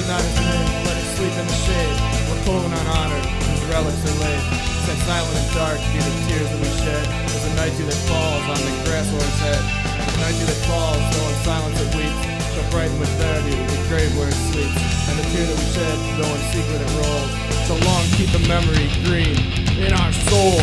breathe not his name, let it sleep in the shade, where Colvin unhonored, his relics are laid. Set silent and dark be the tears that we shed, as the night dew that falls on the grass lord's head. The night dew that falls, though in silence it weeps, shall brighten with clarity the grave where it sleeps. And the tear that we shed, though in secret it rolls, shall long keep the memory green in our soul.